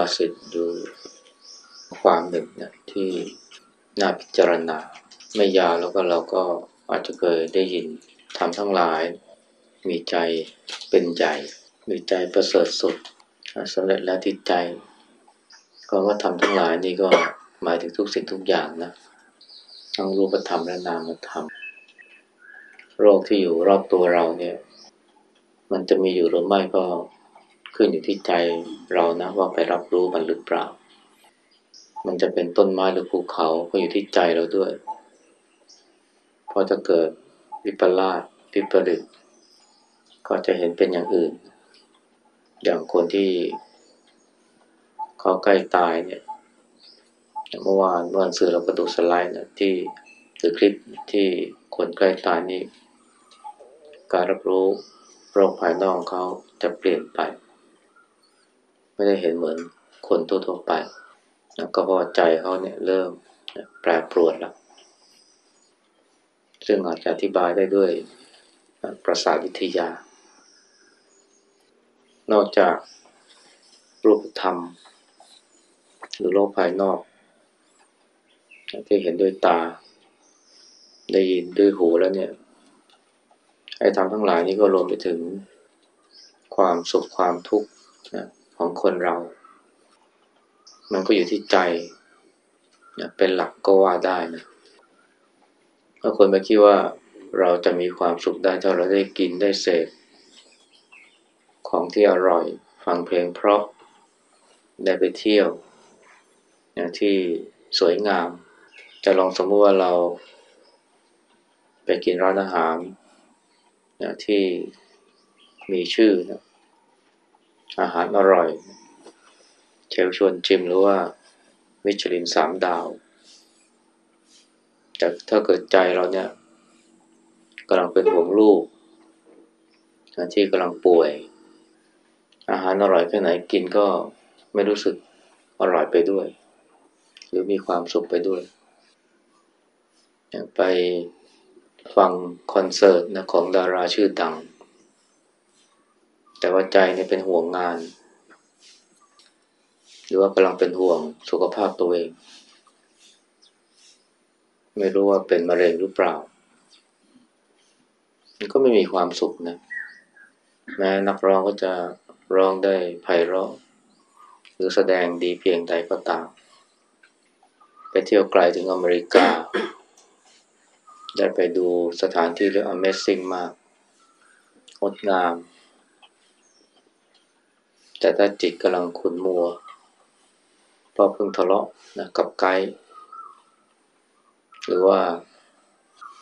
พุทธภาษิตดูความหนึ่งนะที่น่าพิจารณา ไม่ยาวแล้วก็เราก็อาจจะเคยได้ยินทำทั้งหลาย มีใจเป็นใหญ่มีใจประเสริฐสุดสำเร็จแล้วที่ใจก็ว่าทำทั้งหลายนี่ก็หมายถึงทุกสิ่งทุกอย่างนะทั้งรูปธรรมและนามธรรมโรคที่อยู่รอบตัวเราเนี่ย มันจะมีอยู่หรือไม่ก็ ขึ้นอยู่ที่ใจเรานะว่าไปรับรู้มันหรือเปล่า มันจะเป็นต้นไม้หรือภูเขาก็อยู่ที่ใจเราด้วยพอจะเกิดวิปลาสวิปริตก็จะเห็นเป็นอย่างอื่น อย่างคนที่เขาใกล้ตายเนี่ยเมื่อวานเมื่อวันสื่อเราก็ดูสไลด์นะที่หรือคลิปที่คนใกล้ตายนี่การรับรู้โรคภายนอกเขาจะเปลี่ยนไป ไม่ได้เห็นเหมือนคนทั่วๆไปก็เพราะใจเขาเนี่ยเริ่มแปรปรวนแล้ว ซึ่งอาจจะอธิบายได้ด้วยประสาทวิทยา นอกจากรูปธรรม หรือโลกภายนอก ที่เห็นด้วยตา ได้ยินด้วยหูแล้วเนี่ย ไอ้ธรรมทั้งหลายนี้ก็รวมไปถึงความสุขความทุกข์นะ ของคนเรา มันก็อยู่ที่ใจเป็นหลักก็ว่าได้นะถ้าคนไปคิดว่าเราจะมีความสุขได้ถ้าเราได้กินได้เสพของที่อร่อย ฟังเพลงเพราะได้ไปเที่ยวที่สวยงาม จะลองสมมติว่าเรา ไปกินร้านอาหารที่มีชื่อนะ อาหารอร่อย เชลชวนชิมหรือว่ามิชลินสามดาว แต่ถ้าเกิดใจเราเนี่ยกำลังเป็นห่วงลูกที่กำลังป่วย อาหารอร่อยแค่ไหนกินก็ไม่รู้สึกอร่อยไปด้วย หรือมีความสุขไปด้วยอย่างไปฟังคอนเสิร์ตนะของดาราชื่อดัง แต่ว่าใจเนี่ยเป็นห่วงงาน หรือว่ากำลังเป็นห่วงสุขภาพตัวเอง ไม่รู้ว่าเป็นมะเร็งหรือเปล่า มันก็ไม่มีความสุขนะ แม้นักร้องก็จะร้องได้ไพเราะ หรือแสดงดีเพียงใดก็ตาม ไปเที่ยวไกลถึงอเมริกา ได้ไปดูสถานที่เรียก Amazing มากงดงาม แต่ถ้าจิตกำลังขุนมัวเพราะเพิ่งทะเลาะนะกับไกด์หรือว่า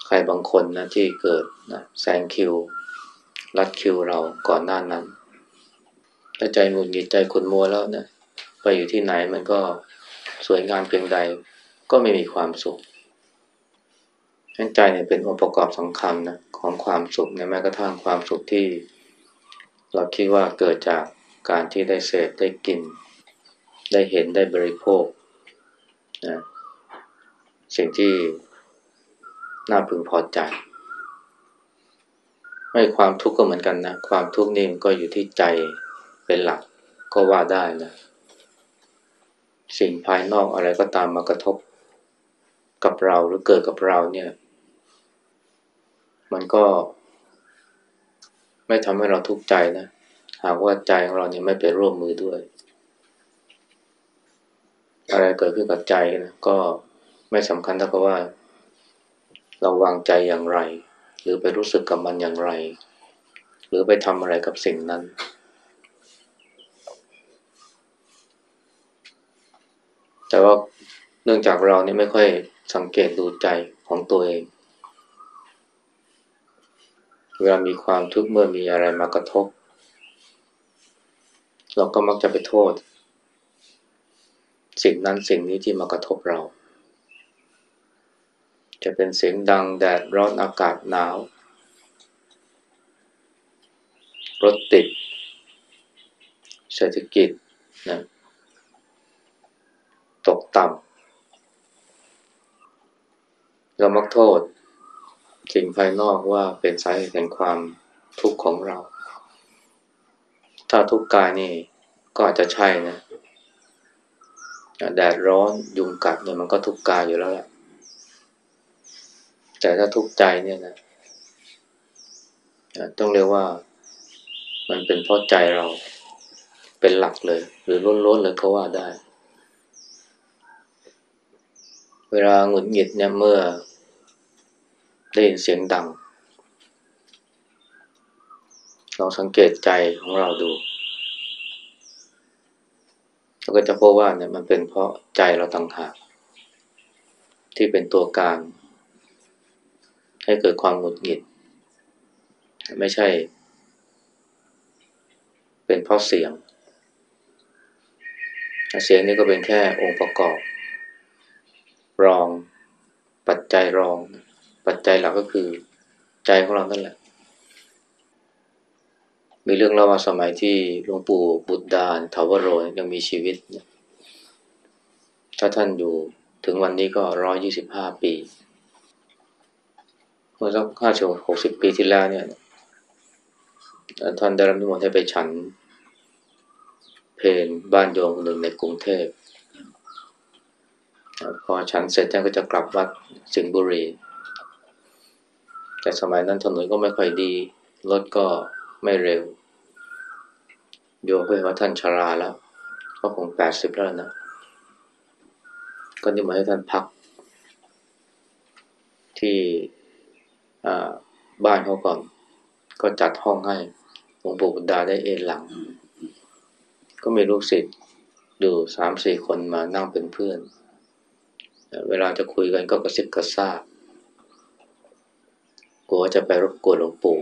ใครบางคนนะที่เกิดนะแซงคิว รัดคิวเราก่อนหน้านั้น ถ้าใจหงุดหงิดใจขุนมัวแล้วนะไปอยู่ที่ไหนมันก็สวยงามเพียงใดก็ไม่มีความสุขใจเนี่ยเป็นองค์ประกอบสำคัญนะของความสุขเนี่ยแม้กระทั่งความสุขที่ เราคิดว่าเกิดจาก การที่ได้เสพได้กิน ได้เห็นได้บริโภคนะสิ่งที่น่าพึงพอใจ ไม่ความทุกข์ก็เหมือนกันนะ ความทุกข์นี่มันก็อยู่ที่ใจเป็นหลักก็ว่าได้นะสิ่งภายนอกอะไรก็ตามมากระทบกับเราหรือเกิดกับเราเนี่ย มันก็ไม่ทำให้เราทุกข์ใจนะ หากว่าใจของเราเนี่ยไม่ไปร่วมมือด้วย อะไรเกิดขึ้นกับใจนะก็ไม่สำคัญเท่ากับว่า เราวางใจอย่างไร หรือไปรู้สึกกับมันอย่างไร หรือไปทำอะไรกับสิ่งนั้น แต่ว่าเนื่องจากเราเนี่ยไม่ค่อยสังเกตดูใจของตัวเอง เวลามีความทุกข์เมื่อมีอะไรมากระทบ เราก็มักจะไปโทษ สิ่งนั้นสิ่งนี้ที่มากระทบเรา จะเป็นเสียงดังแดดร้อนอากาศหนาว รถติด เศรษฐกิจนะตกต่ำเรามักโทษสิ่งภายนอกว่าเป็นสาเหตุแห่งความทุกข์ของเรา ถ้าทุกข์กายนี่ก็อาจจะใช่นะ แดดร้อนยุงกัดเนี่ยมันก็ทุกข์กายอยู่แล้วแหละแต่ถ้าทุกข์ใจเนี่ยนะ ต้องเรียกว่ามันเป็นเพราะใจเราเป็นหลักเลย หรือล้นๆเลยก็ว่าได้ เวลาหงุดหงิดเนี่ยเมื่อได้ยินเสียงดัง ลองสังเกตใจของเราดูเราก็จะพบว่าเนี่ยมันเป็นเพราะใจเราต่างหาก ที่เป็นตัวการให้เกิดความหงุดหงิด ไม่ใช่ เป็นเพราะเสียง เสียงนี่ก็เป็นแค่องค์ประกอบ รอง ปัจจัยรอง ปัจจัยหลักก็คือ ใจของเรานั่นแหละ มีเรื่องเล่าว่าสมัยที่หลวงปู่บุตรดานทาวโรยังมีชีวิต ถ้าท่านอยู่ถึงวันนี้ก็ร้อยยี่สิบห้าปี เมื่อสักห้าสิบหกสิบปีที่แล้วเนี่ย ท่านได้รับนิมนต์ให้ไปฉัน เพลบ้านโยมหนึ่งในกรุงเทพ พอฉันเสร็จท่านก็จะกลับวัดสิงห์บุรี แต่สมัยนั้นถนนก็ไม่ค่อยดี รถก็ไม่เร็ว โยมก็เห็นว่าท่านชราแล้ว ก็คงแปดสิบแล้วนะ ก็นิมนต์ให้ท่านพัก ที่บ้านเขาก่อน ก็จัดห้องให้หลวงปู่บุดาได้เอนหลัง ก็มีลูกศิษย์อยู่สามสี่คนมานั่งเป็นเพื่อน เวลาจะคุยกันก็กระซิบกระซาบกลัวจะไปรบกวนหลวงปู่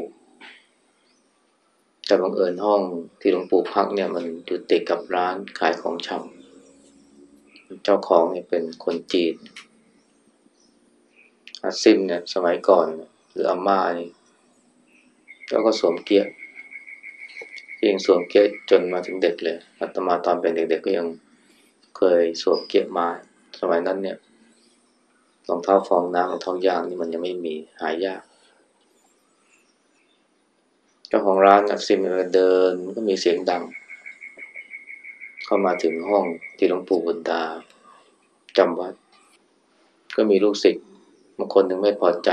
แต่บังเอิญห้องที่หลวงปู่พักเนี่ยมันอยู่ติดกับร้านขายของชำเจ้าของเนี่ยเป็นคนจีนอาซิมเนี่ยสมัยก่อนหรืออาม่านี่แล้วก็สวมเกียร์ยังสวมเกียร์จนมาถึงเด็กเลยอาตมาตอนเป็นเด็กๆก็ยังเคยสวมเกียร์มา สมัยนั้นเนี่ยรองเท้าฟองน้ำรองเท้ายางนี่มันยังไม่มีหายาก เจ้าของร้านนักซิมเดินก็มีเสียงดัง เข้ามาถึงห้องที่หลวงปู่บุญตาจำวัด ก็มีลูกศิษย์บางคนหนึ่งไม่พอใจ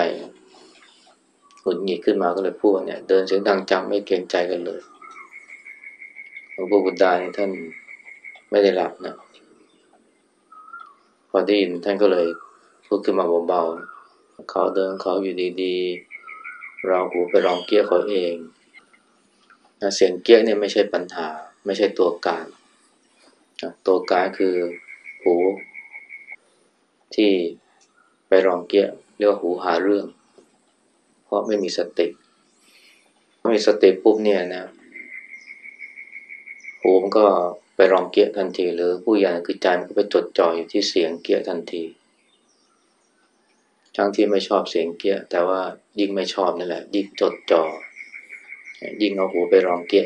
หงุดหงิดขึ้นมาก็เลยพูดเนี่ย เดินเสียงดังจังไม่เกรงใจกันเลยหลวงปู่บุญตาท่านไม่ได้หลับนะพอได้ยินท่านก็เลยพูดขึ้นมาเบาๆเขาเดินเขาอยู่ดีๆ เราหูไปลองเกี้ยเขาเอง เสียงเกี้ยเนี่ยไม่ใช่ปัญหา ไม่ใช่ตัวการ ตัวการคือหูที่ไปรองเกี้ยเรียกว่าหูหาเรื่อง เพราะไม่มีสติไม่มีสติปุ๊บเนี่ยนะหูมันก็ไปรองเกี้ยทันที หรือผู้ใหญ่คือใจมันก็ไปจดจ่ออยู่ที่เสียงเกี้ยทันทีทั้งที่ไม่ชอบเสียงเกี้ยแต่ว่ายิ่งไม่ชอบนั่นแหละ ยิ่งจดจ่อ ยิ่งเอาหูไปรองเกีย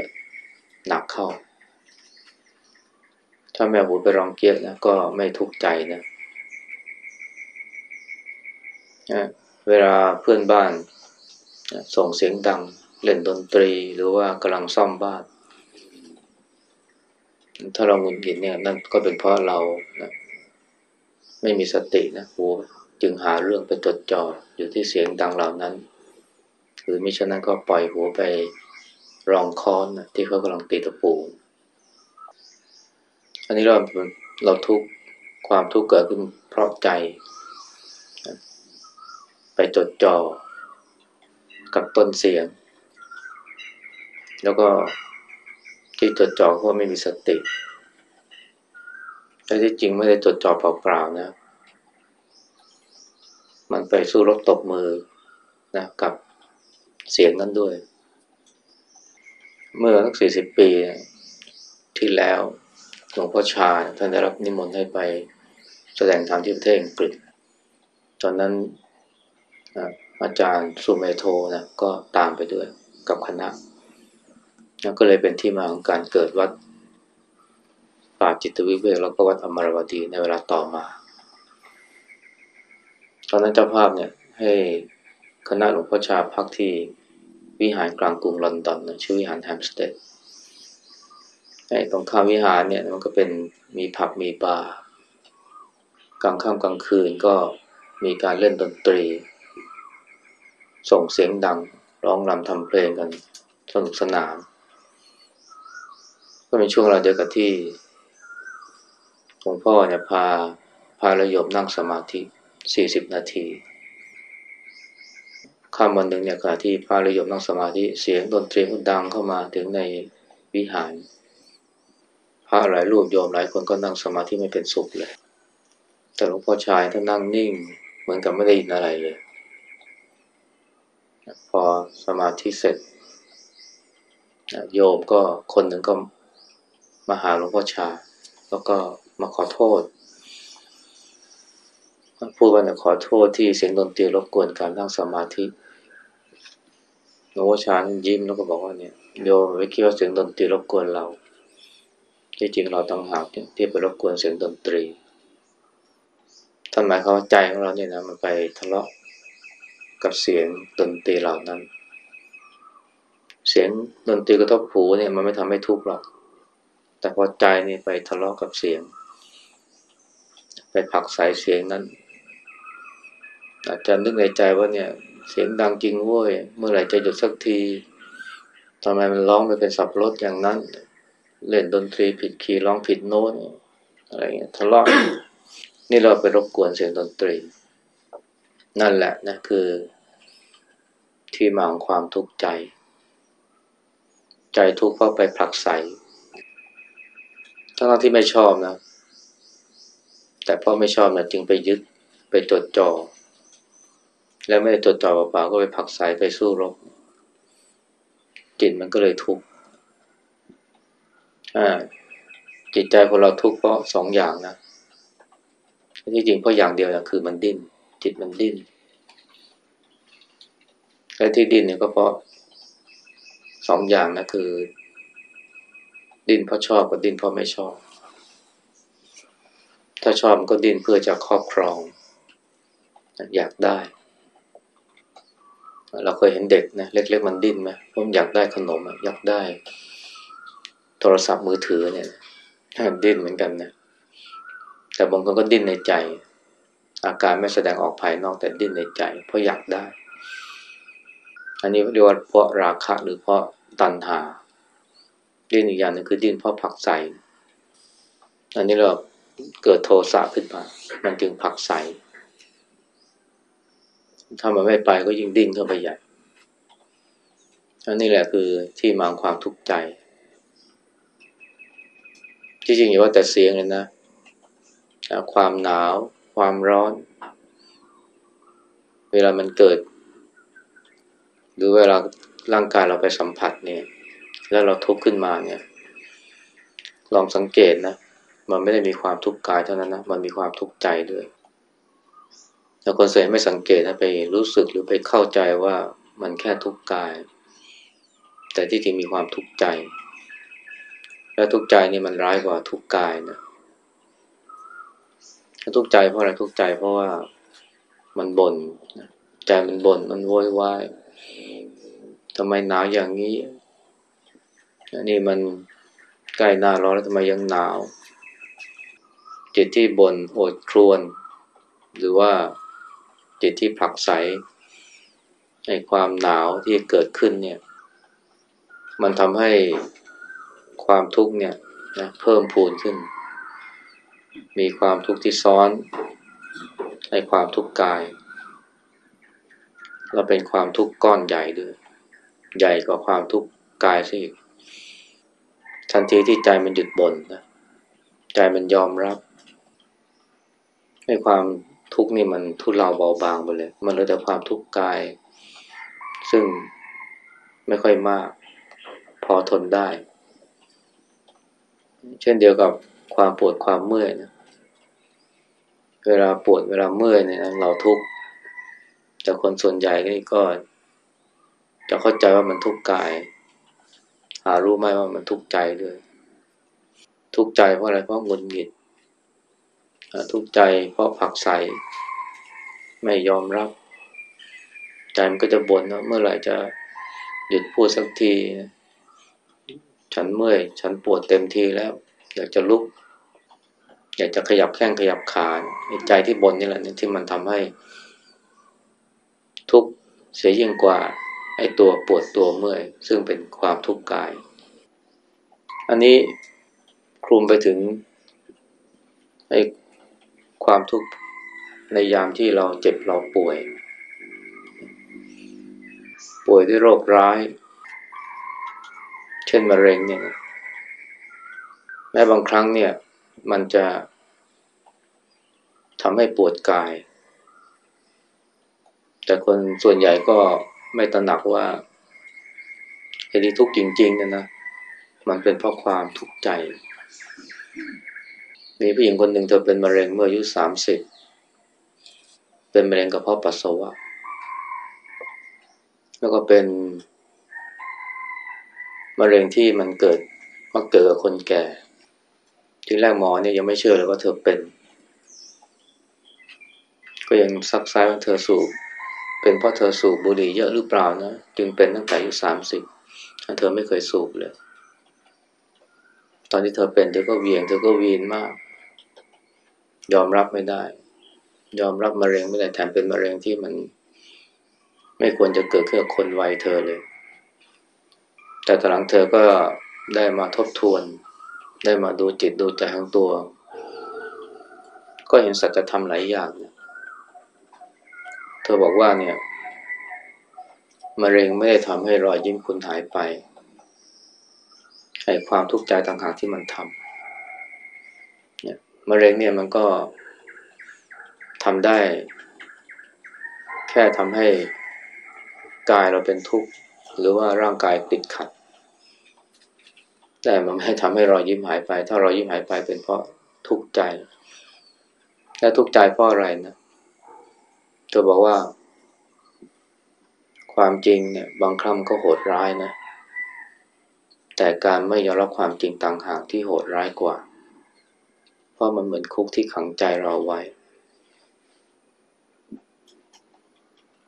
หนักเข้า ถ้าแม่หูไปรองเกียนะก็ไม่ทุกข์ใจนะเวลาเพื่อนบ้านส่งเสียงดังเล่นดนตรีหรือว่ากำลังซ่อมบ้าน ถ้าเราหงุดหงิดเนี่ยนั่นก็เป็นเพราะเรานะไม่มีสตินะหูจึงหาเรื่องไปจดจ่ออยู่ที่เสียงดังเหล่านั้น หรือมิฉะนั้นก็ปล่อยหูไป รองค้อนนะที่เขากำลังตีตะปู อันนี้เราเราทุกความทุกข์เกิดขึ้นเพราะใจ ไปจดจ่อกับต้นเสียง แล้วก็ที่จดจ่อเพราะไม่มีสติแต่ที่จริงไม่ได้จดจ่อเปล่าๆนะ มันไปสู้รบตบมือนะกับเสียงนั้นด้วย เมื่อสักสี่สิบปีที่แล้วหลวงพ่อชาท่านได้รับนิมนต์ให้ไปแสดงธรรมที่ประเทศอังกฤษ ตอนนั้นอาจารย์สุเมโทนะก็ตามไปด้วยกับคณะ แล้วก็เลยเป็นที่มาของการเกิดวัดป่าจิตวิเวกแล้วก็วัดอมรวดีในเวลาต่อมา ตอนนั้นเจ้าภาพเนี่ยให้คณะหลวงพ่อชาพักที่ วิหารกลางกรุงลอนดอนนะชื่อวิหารแฮมสเตดไอ้ตรงข้ามวิหารเนี่ยมันก็เป็นมีผับมีบาร์กลางค่ำกลางคืนก็มีการเล่นดนตรี ส่งเสียงดังร้องรำทำเพลงกันสนุกสนาน ก็เป็นช่วงเวลาเดียวกับที่หลวงพ่อเนี่ยพาพาระยบนั่งสมาธิสี่สิบนาที ค่ำวันหนึ่งเนี่ยขณะที่พาระยบนั่งสมาธิเสียงดนตรีก็ดังเข้ามาถึงในวิหาร พระหลายรูปโยมหลายคนก็นั่งสมาธิไม่เป็นสุขเลย แต่หลวงพ่อชายท่านนั่งนิ่ง เหมือนกับไม่ได้ยินอะไรเลย พอสมาธิเสร็จ โยมก็คนหนึ่งก็มาหาหลวงพ่อชา แล้วก็มาขอโทษพูดว่าขอโทษที่เสียงดนตรีรบกวนการนั่งสมาธิ หลวงพ่อชายิ้มแล้วก็บอกว่าเนี่ยโยมไม่คิดว่าเสียงดนตรีรบกวนเรา ที่จริงเราต้องหากที่ไปรบกวนเสียงดนตรีท่านหมายความว่าใจของเราเนี่ยนะมันไปทะเลาะกับเสียงดนตรีเหล่านั้น เสียงดนตรีกระทบหูเนี่ยมันไม่ทำให้ทุกข์หรอก แต่พอใจนี่ไปทะเลาะกับเสียง ไปผักใส่เสียงนั้น อาจจะนึกในใจว่าเนี่ย เสียงดังจริงเว้ย เมื่อไหร่จะหยุดสักทีทำไมมันร้องไปเป็นสับรถอย่างนั้น เล่นดนตรีผิดคีย์ร้องผิดโน้ตอะไรเงี้ยทะเลาะนี่เราไปรบกวนเสียงดนตรี นั่นแหละนะคือ ที่มาของความทุกข์ใจ ใจทุกข์เพราะไปผลักไสทั้งที่ไม่ชอบนะ แต่เพราะไม่ชอบนะจึงไปยึดไปจดจ่อ แล้วไม่ได้จดจ่อเปล่าๆก็ไปผักไสไปสู้รบจิตมันก็เลยทุกข์จิตใจคนเราทุกข์เพราะสองอย่างนะที่จริงเพราะอย่างเดียวนะคือมันดิ้น จิตมันดิ้นและที่ดิ้นเนี่ยก็เพราะสองอย่างนะคือ ดิ้นเพราะชอบกับดิ้นเพราะไม่ชอบ ถ้าชอบมันก็ดิ้นเพื่อจะครอบครอง อยากได้ เราเคยเห็นเด็กนะเล็ก ๆ มันดิ้นไหมผมอยากได้ขนมอยากได้ โทรศัพท์มือถือเนี่ยดิ้นเหมือนกันนะแต่บางคนก็ดิ้นในใจ อาการไม่แสดงออกภายนอกแต่ดิ้นในใจ เพราะอยากได้ อันนี้เรียกว่าเพราะราคะหรือเพราะตัณหา ดิ้นอีกอย่างหนึ่งคือดิ้นเพราะผักใสอันนี้เราเกิดโทสะขึ้นมา มันจึงผักใส ถ้ามันไม่ไปก็ยิ่งดิ้นเข้าไปใหญ่อันนี้แหละคือที่มาความทุกข์ใจที่จริงอย่าว่าแต่เสียงเลยนะ ความหนาว ความร้อน เวลามันเกิด หรือเวลาร่างกายเราไปสัมผัสเนี่ย แล้วเราทุกข์ขึ้นมาเนี่ย ลองสังเกตนะ มันไม่ได้มีความทุกข์กายเท่านั้นนะ มันมีความทุกข์ใจด้วย แต่คนส่วนไม่สังเกตนะไปรู้สึกหรือไปเข้าใจว่ามันแค่ทุกข์กาย แต่ที่จริงมีความทุกข์ใจ และทุกข์ใจนี่มันร้ายกว่าทุกข์กายนะทุกข์ใจเพราะอะไรทุกข์ใจเพราะว่ามันบน่นใจมันบน่นมันโวยวายทำไมหนาวอย่างนี้อันนี้มันใกล้หน้าร้อนแล้วทำไมยังหนาว จิตที่บน่นโอดครวน หรือว่า จิตที่ผลักไสในความหนาวที่เกิดขึ้นเนี่ย มันทำให้ความทุกข์เนี่ยนะเพิ่มพูนขึ้น มีความทุกข์ที่ซ้อนในความทุกข์กาย เราเป็นความทุกข์ก้อนใหญ่ด้วย ใหญ่กว่าความทุกข์กายซะอีกทันทีที่ใจมันหยุดบ่นนะ ใจมันยอมรับ ให้ความ ทุกข์นี่มันทุเลาเบาบางไปเลย มันเหลือแต่ความทุกข์กาย ซึ่งไม่ค่อยมาก พอทนได้ เช่นเดียวกับความปวดความเมื่อยนะเวลาปวดเวลาเมื่อยเนี่ยเราทุกข์แต่คนส่วนใหญ่นี่ก็ จะเข้าใจว่ามันทุกข์กาย หารู้ไหมว่ามันทุกข์ใจด้วย ทุกข์ใจเพราะอะไรเพราะงุนหงิด ทุกข์ใจเพราะผักใสไม่ยอมรับ ใจมันก็จะบ่นว่าเมื่อไหร่จะหยุดพูดสักที ฉันเมื่อย ฉันปวดเต็มทีแล้ว อยากจะลุก อยากจะขยับแข้งขยับขาใจที่บนนี่แหละที่มันทำให้ ทุกข์เสียยิ่งกว่าไอ้ตัวปวดตัวเมื่อย ซึ่งเป็นความทุกข์กาย อันนี้คลุมไปถึงไอ้ ความทุกข์ในยามที่เราเจ็บเราป่วย ป่วยด้วยโรคร้าย เช่นมะเร็งเนี่ยแม้บางครั้งเนี่ยมันจะทำให้ปวดกาย แต่คนส่วนใหญ่ก็ไม่ตระหนักว่าเหตุที่ทุกข์จริงๆเนี่ยนะมันเป็นเพราะความทุกข์ใจ มีผู้หญิงคนหนึ่งเธอเป็นมะเร็งเมื่ออายุสามสิบเป็นมะเร็งกระเพาะปัสสาวะ แล้วก็เป็นมะเร็งที่มันเกิดมักเกิดกับคนแก่ ทีแรกหมอเนี่ยยังไม่เชื่อเลยว่าเธอเป็น ก็ยังซักไซ้ว่าเธอสูบเป็นเพราะเธอสูบบุหรี่เยอะหรือเปล่านะ จึงเป็นตั้งแต่อายุสามสิบเธอไม่เคยสูบเลย ตอนที่เธอเป็นเธอก็เวียงเธอก็วีนมาก ยอมรับไม่ได้ ยอมรับมะเร็งไม่ได้แถมเป็นมะเร็งที่มัน ไม่ควรจะเกิดขึ้นกับคนวัยเธอเลย แต่ตอนหลังเธอก็ได้มาทบทวน ได้มาดูจิตดูใจของตัว ก็เห็นสัจธรรมหลายอย่างนะเธอบอกว่าเนี่ยมะเร็งไม่ได้ทำให้รอยยิ้มคุณหายไปไอ้ความทุกข์ใจต่างหากที่มันทำเนี่ย มะเร็งเนี่ยมันก็ทำได้ แค่ทำให้กายเราเป็นทุกข์ หรือว่าร่างกายติดขัด แต่มันไม่ทำให้รอยยิ้มหายไป ถ้ารอยยิ้มหายไปเป็นเพราะทุกข์ใจ และทุกข์ใจเพราะอะไรนะเธอบอกว่า ความจริงเนี่ย บางครั้งก็โหดร้ายนะ แต่การไม่ยอมรับความจริงต่างหากที่โหดร้ายกว่า เพราะมันเหมือนคุกที่ขังใจเราไว้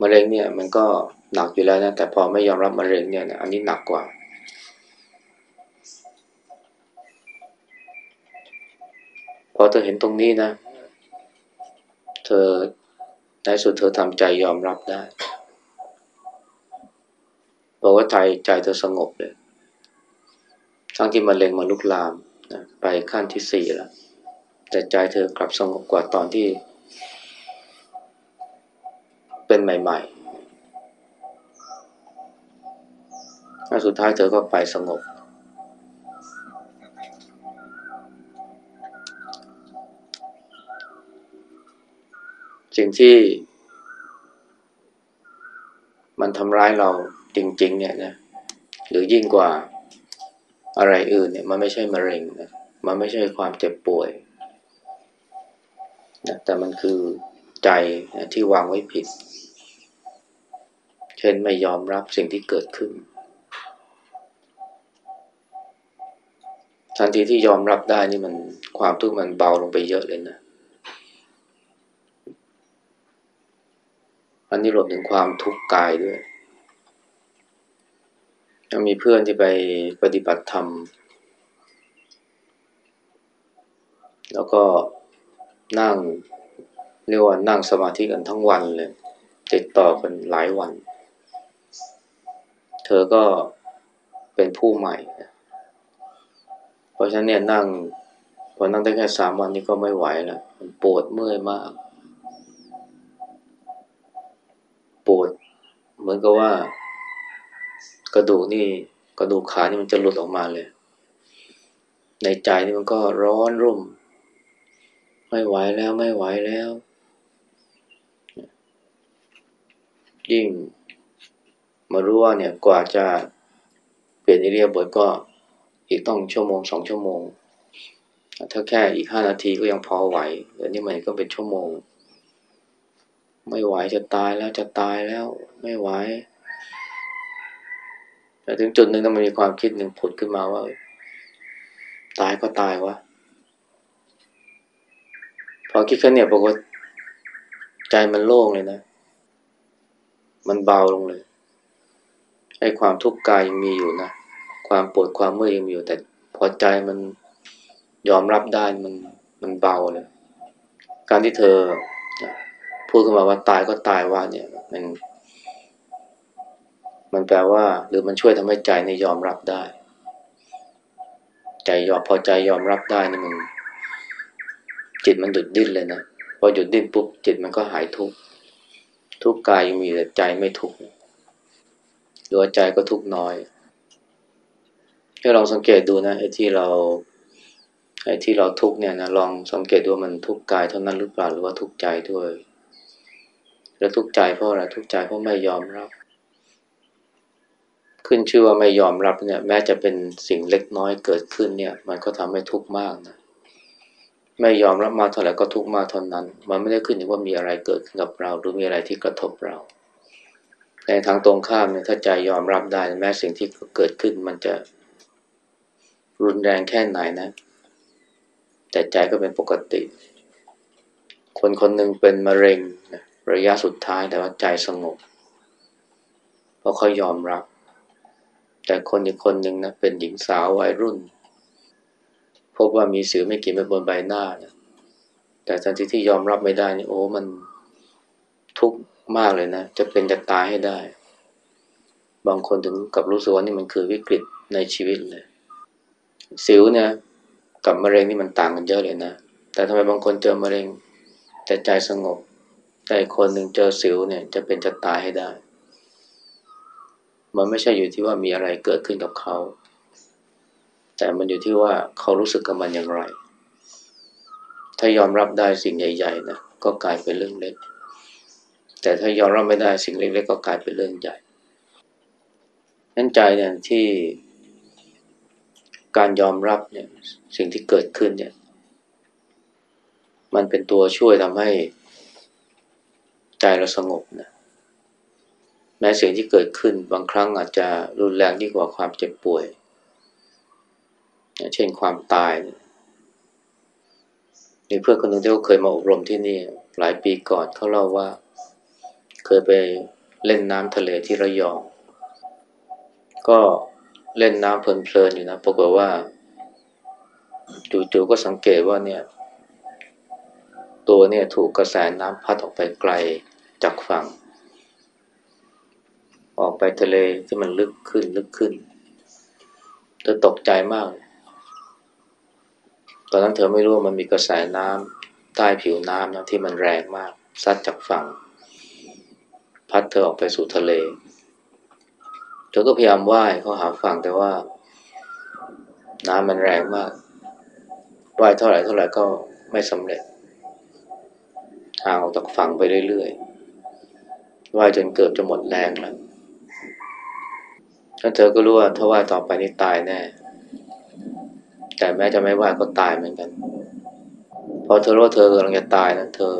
มะเร็งเนี่ยมันก็หนักอยู่แล้วนะแต่พอไม่ยอมรับมะเร็งเนี่ยอันนี้หนักกว่า พอเธอเห็นตรงนี้นะ เธอในสุดเธอทำใจยอมรับได้บอกว่าใจใจเธอสงบเลย ทั้งที่มะเร็งมาลุกลามนะไปขั้นที่สี่แล้ว แต่ใจเธอกลับสงบกว่าตอนที่ เป็นใหม่ๆสุดท้ายเธอก็ไปสงบ สิ่งที่ มันทำร้ายเราจริง ๆ เนี่ยนะหรือยิ่งกว่าอะไรอื่นเนี่ยมันไม่ใช่มะเร็งนะมันไม่ใช่ความเจ็บป่วย นะแต่มันคือใจที่วางไว้ผิด เช่นไม่ยอมรับสิ่งที่เกิดขึ้น ทันทีที่ยอมรับได้นี่มันความทุกข์มันเบาลงไปเยอะเลยนะ อันนี้รวมถึงความทุกข์กายด้วยยังมีเพื่อนที่ไปปฏิบัติธรรม แล้วก็ นั่งเรียกว่านั่งสมาธิกันทั้งวันเลย ติดต่อกันหลายวัน เธอก็เป็นผู้ใหม่ เพราะฉะนั้นเนี่ยนั่งพอนั่งได้แค่สามวันนี้ก็ไม่ไหวแล้วมันปวดเมื่อยมาก ปวดเหมือนกับว่า กระดูกนี่กระดูกขานี่มันจะหลุดออกมาเลย ในใจนี่มันก็ร้อนรุ่ม ไม่ไหวแล้วไม่ไหวแล้ว ยิ่ง มารู้ว่าเนี่ยกว่าจะเปลี่ยนอิเลียบทก็อีกต้องชั่วโมงสองชั่วโมง ถ้าแค่อีกห้านาทีก็ยังพอไหวเดี๋ยวนี้มันก็เป็นชั่วโมง ไม่ไหวจะตายแล้วจะตายแล้ว ไม่ไหวแต่ถึงจุดหนึ่งมันมีความคิดหนึ่งผุดขึ้นมาว่า ตายก็ตายวะ พอคิดแค่เนี่ยบอกว่าใจมันโล่งเลยนะ มันเบาลงเลยไอ้ความทุกข์กายยังมีอยู่นะ ความปวดความเมื่อยยังมีอยู่ แต่พอใจมันยอมรับได้มันมันเบาเลย การที่เธอพูดขึ้นมาว่าตายก็ตายว่าเนี่ยมันมันแปลว่า หรือมันช่วยทำให้ใจในยอมรับได้ ใจยอมพอใจยอมรับได้นี่มัน จิตมันหยุดดิ้นเลยนะพอหยุดดิ้นปุ๊บจิตมันก็หายทุกข์ทุกกายมีแต่ใจไม่ทุกข์หรือว่าใจก็ทุกข์น้อยให้ลองสังเกตดูนะไอ้ที่เราไอ้ที่เราทุกข์เนี่ยนะลองสังเกตดูมันทุกข์กายเท่านั้นหรือเปล่าหรือว่าทุกข์ใจด้วย แล้วทุกข์ใจเพราะอะไรทุกข์ใจเพราะไม่ยอมรับ ขึ้นชื่อว่าไม่ยอมรับเนี่ย แม้จะเป็นสิ่งเล็กน้อยเกิดขึ้นเนี่ย มันก็ทำให้ทุกข์มากนะ ไม่ยอมรับมาเท่าไหร่ก็ทุกมาเท่านั้น มันไม่ได้ขึ้นอยู่ว่ามีอะไรเกิดขึ้นกับเรา หรือมีอะไรที่กระทบเรา ในทางตรงข้ามเนี่ยถ้าใจยอมรับได้แม้สิ่งที่เกิดขึ้นมันจะรุนแรงแค่ไหนนะ แต่ใจก็เป็นปกติ คนคนหนึ่งเป็นมะเร็งนะระยะสุดท้ายแต่ว่าใจสงบเพราะเขายอมรับ แต่คนอีกคนหนึ่งนะเป็นหญิงสาววัยรุ่น พบว่ามีสิวไม่กี่เม็ดบนใบหน้านะแต่ทันทีที่ยอมรับไม่ได้นี่โอ้มันทุกข์มากเลยนะ จะเป็นจะตายให้ได้ บางคนถึงกับรู้สึกว่านี่มันคือวิกฤตในชีวิตเลย สิวเนี่ยกับมะเร็งนี่มันต่างกันเยอะเลยนะ แต่ทำไมบางคนเจอมะเร็ง แต่ใจสงบ แต่คนหนึ่งเจอสิวเนี่ย จะเป็นจะตายให้ได้ มันไม่ใช่อยู่ที่ว่ามีอะไรเกิดขึ้นกับเขา แต่มันอยู่ที่ว่าเขารู้สึกกับมันอย่างไร ถ้ายอมรับได้สิ่งใหญ่ๆนะก็กลายเป็นเรื่องเล็ก แต่ถ้ายอมรับไม่ได้สิ่งเล็กๆก็กลายเป็นเรื่องใหญ่นั้นใจเนี่ยที่การยอมรับเนี่ยสิ่งที่เกิดขึ้นเนี่ย มันเป็นตัวช่วยทำให้ใจเราสงบนะแม้สิ่งที่เกิดขึ้นบางครั้งอาจจะรุนแรงยิ่งกว่าความเจ็บป่วย เช่นความตายมีเพื่อนคนหนึ่งที่เขาเคยมาอบรมที่นี่ หลายปีก่อนเขาเล่าว่า เคยไปเล่นน้ำทะเลที่ระยอง ก็เล่นน้ำเพลินๆอยู่นะปรากฏว่าจู่ๆก็สังเกตว่าเนี่ย ตัวเนี่ยถูกกระแสน้ำพัดออกไปไกลจากฝั่ง ออกไปทะเลที่มันลึกขึ้นลึกขึ้นเธอตกใจมาก ตอนนั้นเธอไม่รู้ว่ามันมีกระแสน้ำใต้ผิวน้ำนะที่มันแรงมาก ซัดจากฝั่ง พัดเธอออกไปสู่ทะเล เธอก็พยายามว่ายเข้าหาฝั่งแต่ว่า น้ำมันแรงมากว่ายเท่าไหร่เท่าไหร่ก็ไม่สำเร็จห่างออกจากฝั่งไปเรื่อยๆว่ายจนเกือบจะหมดแรงแล้วแล้วเธอก็รู้ว่าถ้าว่ายต่อไปนี่ตายแน่ แต่แม้จะไม่ว่าก็ตายเหมือนกัน พอเธอรู้ว่าเธอกำลังจะตายนะเธอ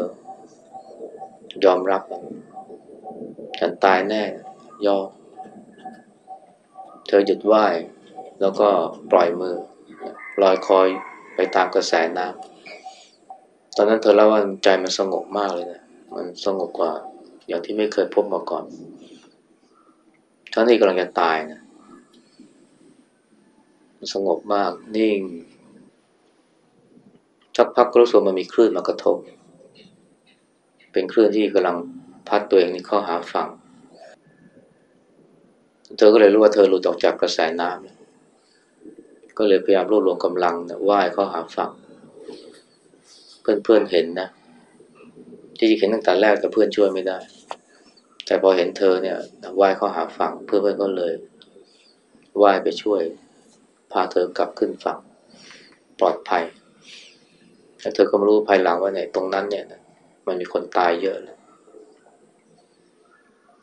ยอมรับฉันตายแน่ ยอม เธอหยุดไหวแล้วก็ปล่อยมือลอยคอยไปตามกระแสน้ำตอนนั้นเธอเล่าว่าใจมันสงบมากเลยนะมันสงบกว่าอย่างที่ไม่เคยพบมาก่อนทั้งที่กำลังจะตายนะ สงบมากนิ่งชักพักก็รู้สึกมันมีคลื่นมากระทบ เป็นคลื่นที่กำลังพัดตัวเองนี่เข้าหาฝั่ง เธอก็เลยรู้ว่าเธอหลุดออกจากกระแสน้ำก็เลยพยายามรวบรวมกำลังว่ายเข้าหาฝั่ง เพื่อนๆเห็นนะที่เห็นตั้งแต่แรกแต่เพื่อนช่วยไม่ได้ แต่พอเห็นเธอเนี่ยว่ายเข้าหาฝั่งเพื่อนๆก็เลยว่ายไปช่วย พาเธอกลับขึ้นฝั่งปลอดภัยแต่เธอก็ไม่รู้ภายหลังว่าเนี่ยตรงนั้นเนี่ยมันมีคนตายเยอะเลย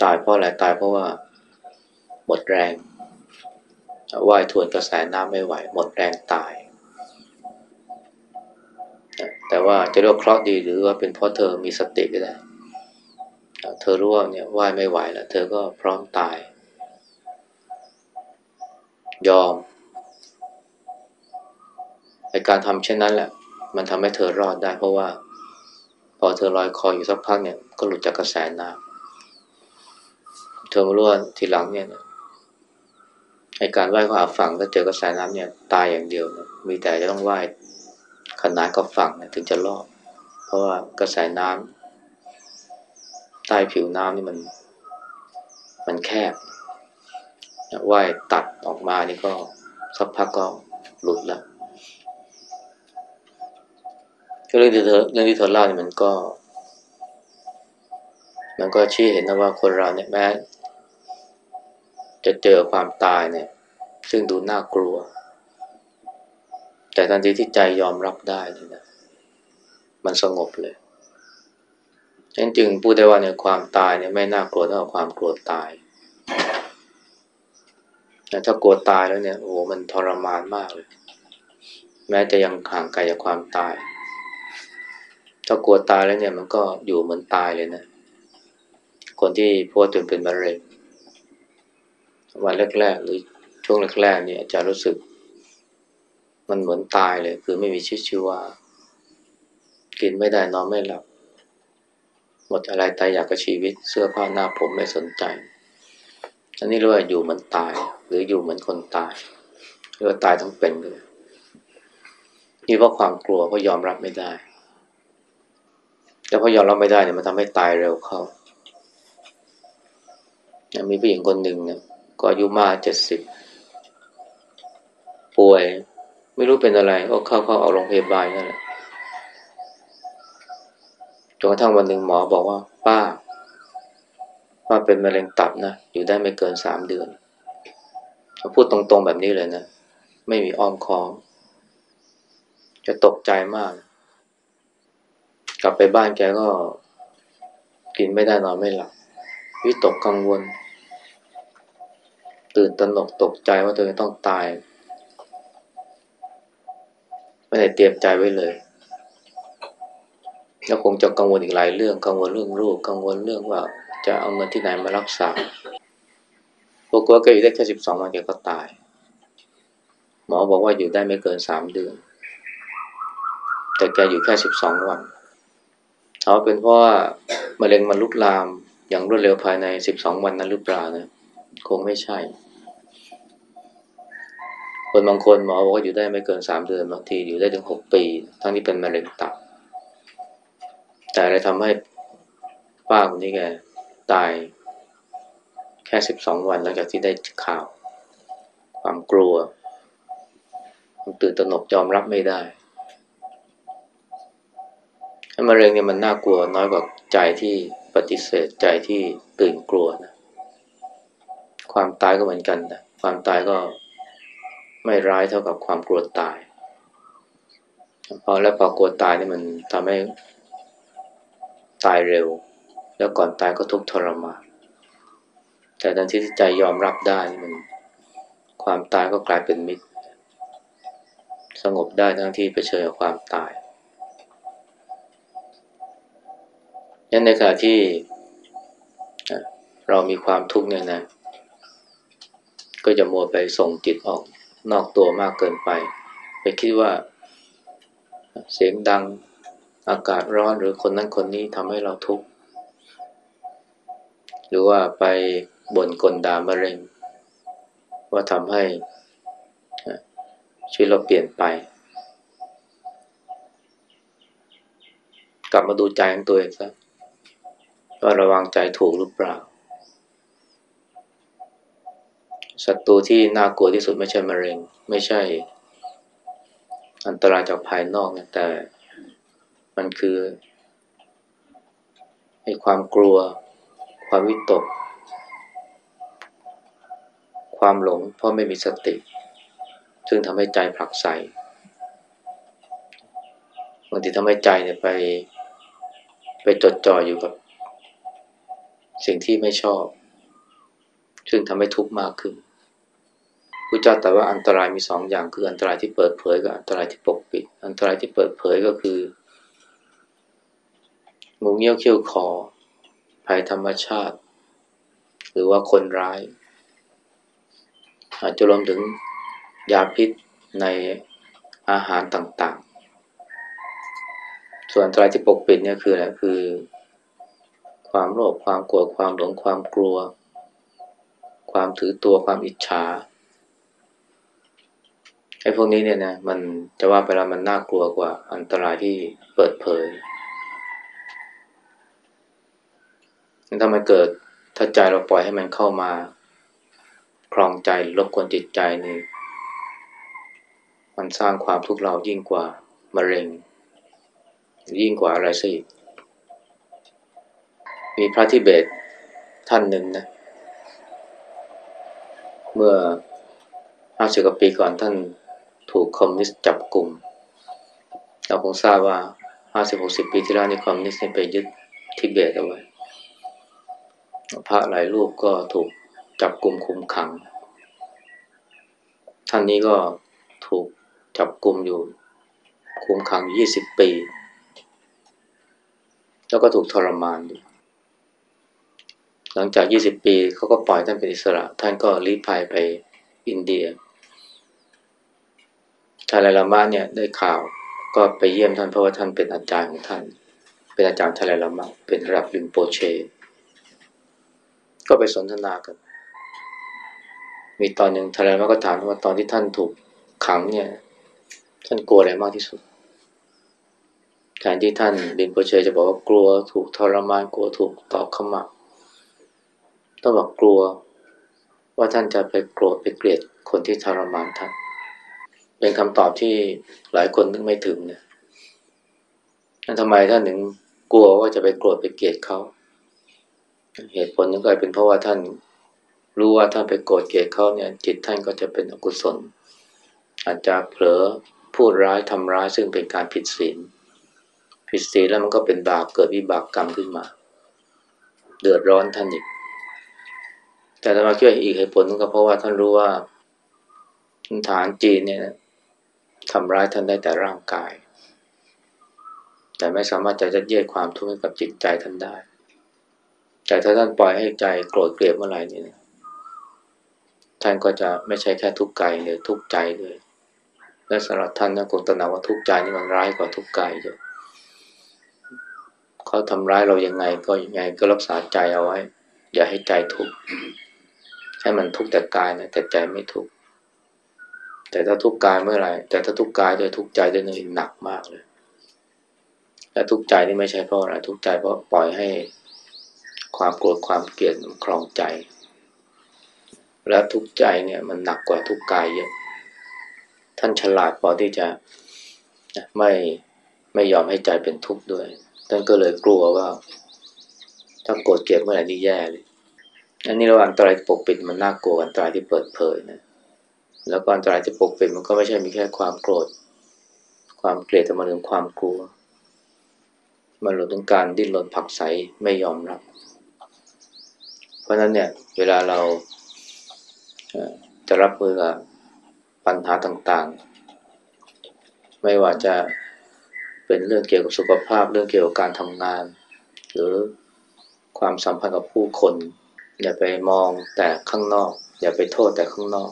ตายเพราะอะไรตายเพราะว่า หมดแรงว่ายทวนกระแสน้ำไม่ไหว หมดแรงตาย แต่ว่าจะเรียกเคราะห์ดีหรือว่าเป็นเพราะเธอมีสติก็ได้ เธอรู้ว่าเนี่ยว่ายไม่ไหวแล้ว เธอก็พร้อมตาย ยอม ในการทำเช่นนั้นแหละ มันทำให้เธอรอดได้ เพราะว่า พอเธอลอยคออยู่สักพักเนี่ยก็หลุดจากกระแสน้ำเธอมารู้ว่าทีหลังเนี่ยในการว่ายเข้าหาฝั่งถ้าเจอกระแสน้ำเนี่ยตายอย่างเดียวนะมีแต่จะต้องว่ายขนาดกับฝั่งนะถึงจะรอดเพราะว่ากระแสน้ำใต้ผิวน้ำนี่มัน มันแคบว่ายตัดออกมานี่ก็สักพักก็หลุดแล้ว เรื่องที่เธอเรื่องที่เธอเล่าเนี่ยมันก็ มันก็ชี้เห็นนะว่าคนเราเนี่ยแม้จะเจอความตายเนี่ย ซึ่งดูน่ากลัว แต่ทันทีที่ใจยอมรับได้เลยนะมันสงบเลยฉันจึงพูดได้ว่าเนี่ยความตายเนี่ยไม่น่ากลัวเท่าความกลัวตายแต่ถ้ากลัวตายแล้วเนี่ยโอ้โหมันทรมานมากเลย แม้จะยังห่างไกลจากความตาย ถ้ากลัวตายแล้วเนี่ยมันก็อยู่เหมือนตายเลยนะ คนที่พูดถึงเป็นมะเร็งวันแรกๆหรือช่วงแรกๆเนี่ยจะรู้สึก มันเหมือนตายเลย คือไม่มีชีวิตชีวากินไม่ได้นอนไม่หลับ หมดอะไรตายอยากกับชีวิต เสื้อผ้าหน้าผมไม่สนใจ อันนี้เรียกว่าอยู่เหมือนตาย หรืออยู่เหมือนคนตายเรียกว่าตายทั้งเป็นเลยนี่เพราะความกลัวเพราะยอมรับไม่ได้ แต่พอยอมรับไม่ได้เนี่ยมันทำให้ตายเร็วเข้า มีผู้หญิงคนหนึ่งเนี่ยก็อายุมากเจ็ดสิบป่วย ไม่รู้เป็นอะไรก็เข้าเข้าเอาโรงพยาบาลนั่นแหละจนกระทั่งวันหนึ่งหมอบอกว่า ป้าป้าเป็นมะเร็งตับนะ อยู่ได้ไม่เกินสามเดือนเขาพูดตรงๆแบบนี้เลยนะ ไม่มีอ้อมค้อมจะตกใจมากก ลับไปบ้านแกก็กินไม่ได้นอนไม่หลับ วิตกกังวล ตื่นตระหนกตกใจว่าตัวเองต้องตาย ไม่ได้เตรียมใจไว้เลย แล้วคงจะกังวลอีกหลายเรื่อง กังวลเรื่องลูกกังวลเรื่องว่า จะเอาเงินที่ไหนมารักษาปรากฏว่าแกอยู่ได้แค่สิบสองวันแกก็ตาย หมอบอกว่าอยู่ได้ไม่เกินสามเดือน แต่แกอยู่แค่สิบสองวัน เอาเป็นเพราะว่ามะเร็งมันลุกลามอย่างรวดเร็วภายในสิบสองวันนั้นหรือเปล่านะคงไม่ใช่ คนบางคนหมอบอกว่าอยู่ได้ไม่เกินสามเดือนบางทีอยู่ได้ถึงหกปี ทั้งที่เป็นมะเร็งตับ แต่อะไรทำให้ป้าคนนี้แกตายแค่สิบสองวันหลังจากที่ได้ข่าว ความกลัวความตื่นตระหนกยอมรับไม่ได้ มะเร็งเนี่ยมันน่ากลัวน้อยกว่าใจที่ปฏิเสธใจที่ตื่นกลัวนะความตายก็เหมือนกันนะความตายก็ไม่ร้ายเท่ากับความกลัวตายพอแล้วพอกลัวตายเนี่ยมันทำให้ตายเร็ว แล้วก่อนตายก็ทุกข์ทรมานแต่ทันทีที่ใจยอมรับได้มัน ความตายก็กลายเป็นมิตร สงบได้ทั้งที่เผชิญกับความตาย ยันในขณะที่เรามีความทุกข์เนี่ยนะ ก็จะมัวไปส่งจิตออกนอกตัวมากเกินไป ไปคิดว่าเสียงดังอากาศร้อนหรือคนนั้นคนนี้ทำให้เราทุกข์ หรือว่าไปบ่นกลด่ามะเร็ง ว่าทำให้ชีวิตเราเปลี่ยนไป กลับมาดูใจของตัวเองซะ ว่าระวังใจถูกหรือเปล่าศัตรูที่น่ากลัวที่สุดไม่ใช่มะเร็ง ไม่ใช่ อันตรายจากภายนอกนะแต่มันคือไอ้ความกลัว ความวิตก ความหลงเพราะไม่มีสติ ซึ่งทำให้ใจผลักใสบางทีทำให้ใจเนี่ยไป ไปจดจ่ออยู่กับ สิ่งที่ไม่ชอบ ซึ่งทำให้ทุกข์มากขึ้นพระเจ้าแต่ว่าอันตรายมีสองอย่างคืออันตรายที่เปิดเผยกับอันตรายที่ปกปิด อันตรายที่เปิดเผยก็คืองูเงี้ยวเขี้ยวคอภัยธรรมชาติ หรือว่าคนร้าย อาจจะรวมถึงยาพิษในอาหารต่างๆ ส่วนอันตรายที่ปกปิดเนี่ยคืออะไรคือ ความโลภความโกรธความหลงความกลัว ความถือตัวความอิจฉาไอ้พวกนี้เนี่ยนะมันจะว่าไปแล้วมันน่ากลัวกว่าอันตรายที่เปิดเผยถ้ามันเกิดถ้าใจเราปล่อยให้มันเข้ามาคลองใจรบกวนจิตใจนี่มันสร้างความทุกข์เรายิ่งกว่ามะเร็ง ยิ่งกว่าอะไรสิ มีพระทิเบตท่านหนึ่งนะ เมื่อห้าสิบกว่าปีก่อนท่านถูกคอมมิวนิสต์จับกลุ่ม เราคงทราบว่าห้าสิบหกสิบปีที่แล้วนี่คอมมิวนิสต์ไปยึดทิเบตเอาไว้ พระหลายรูปก็ถูกจับกลุ่มคุมขัง ท่านนี้ก็ถูกจับกลุ่มอยู่คุมขังยี่สิบปี แล้วก็ถูกทรมานอยู่ หลังจากยี่สิบปีเขาก็ปล่อยท่านเป็นอิสระ ท่านก็ลี้ภัยไปอินเดียทาลาลามาเนี่ยได้ข่าวก็ไปเยี่ยมท่านเพราะว่าท่านเป็นอาจารย์ของท่าน เป็นอาจารย์ทาลาลามาเป็นระดับลิมโปเช ก็ไปสนทนากัน มีตอนหนึ่งทาลาลามาก็ถามว่าตอนที่ท่านถูกขังเนี่ย ท่านกลัวอะไรมากที่สุดแทนที่ท่านลิมโปเชจะบอกว่ากลัวถูกทรมานกลัวถูกตอกขมับ ต้องบอกกลัวว่าท่านจะไปโกรธไปเกลียดคนที่ทรมานท่าน เป็นคำตอบที่หลายคนนึกไม่ถึงเนี่ยทำไมท่านถึงกลัวว่าจะไปโกรธไปเกลียดเขาเหตุผลนึงก็เป็นเพราะว่าท่านรู้ว่าท่านไปโกรธเกลียดเขาเนี่ย จิตท่านก็จะเป็นอกุศล อาจจะเผลอพูดร้ายทำร้ายซึ่งเป็นการผิดศีลผิดศีลแล้วมันก็เป็นบาปเกิดวิบากกรรมขึ้นมา เดือดร้อนท่านอีก แต่ธรรมาคิดอีกเหตุผลนึงก็เพราะว่าท่านรู้ว่าฐานจีนเนี่ยทำร้ายท่านได้แต่ร่างกาย แต่ไม่สามารถจะยัดเยียดความทุกข์ให้กับจิตใจท่านได้ แต่ถ้าท่านปล่อยให้ใจโกรธเกลียดเมื่อไหร่นี่ท่านก็จะไม่ใช่แค่ทุกข์กายเลยทุกข์ใจเลยและสำหรับท่านนะคงตระหนักว่าทุกข์ใจนี่มันร้ายกว่าทุกข์กายเยอะเขาทำร้ายเรายังไงก็ยังไงก็รักษาใจเอาไว้ อย่าให้ใจทุกข์ ให้มันทุกข์แต่กายนะแต่ใจไม่ทุกข์แต่ถ้าทุกข์กายเมื่อไหร่แต่ถ้าทุกข์กายด้วยทุกข์ใจด้วยนี่หนักมากเลย และทุกข์ใจนี่ไม่ใช่เพราะอะไรทุกข์ใจเพราะปล่อยให้ความโกรธความเกลียดมันครองใจ และทุกข์ใจเนี่ยมันหนักกว่าทุกข์กายเยอะท่านฉลาดพอที่จะไม่ไม่ยอมให้ใจเป็นทุกข์ด้วยท่านก็เลยกลัวว่า ถ้าโกรธเกลียดเมื่อไหร่นี่แย่เลย อันนี้ระหว่างตรายปกปิดมันน่ากลัวอันตรายที่เปิดเผยนะ แล้วก็อันตรายที่ปกปิดมันก็ไม่ใช่มีแค่ความโกรธ ความเกลียดแต่มันถึงความกลัว มันหลุดถึงการดิ้นรนผักใสไม่ยอมรับ เพราะนั้นเนี่ยเวลาเราจะรับมือกับปัญหาต่างๆ ไม่ว่าจะเป็นเรื่องเกี่ยวกับสุขภาพ เรื่องเกี่ยวกับการทำงาน หรือความสัมพันธ์กับผู้คน อย่าไปมองแต่ข้างนอก อย่าไปโทษแต่ข้างนอก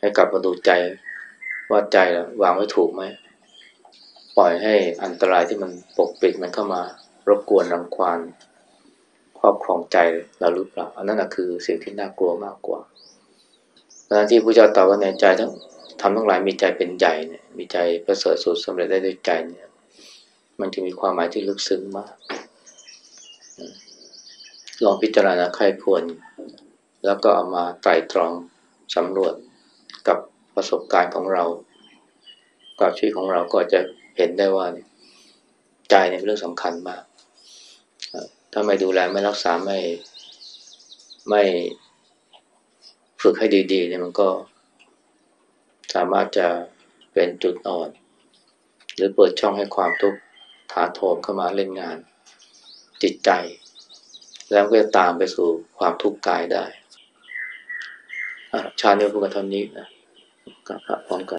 ให้กลับมาดูใจว่าใจวางไว้ถูกไหมปล่อยให้อันตรายที่มันปกปิดมันเข้ามารบกวนรังควานครอบครองใจเราหรือเปล่าอันนั้นคือสิ่งที่น่ากลัวมากกว่าดังนั้นที่พระเจ้าตรัสว่าในใจทั้งทำทั้งหลายมีใจเป็นใหญ่เนี่ยมีใจประเสริฐสุดสำเร็จได้ด้วยใจเนี่ย มันจะมีความหมายที่ลึกซึ้งมาก ลองพิจารณาใครควร แล้วก็เอามาไตรตรองสำรวจกับประสบการณ์ของเรา กับชีวิตของเราก็จะเห็นได้ว่าใจเนี่ยเป็นเรื่องสำคัญมาก ถ้าไม่ดูแลไม่รักษาไม่ไม่ฝึกให้ดีๆเนี่ยมันก็สามารถจะเป็นจุดอ่อน หรือเปิดช่องให้ความทุกข์ถาโถมเข้ามาเล่นงาน จิตใจ แล้วก็จะตามไปสู่ความทุกข์กายได้ชาเนี้พูดกันเท่านี้นะกับพร้อมกัน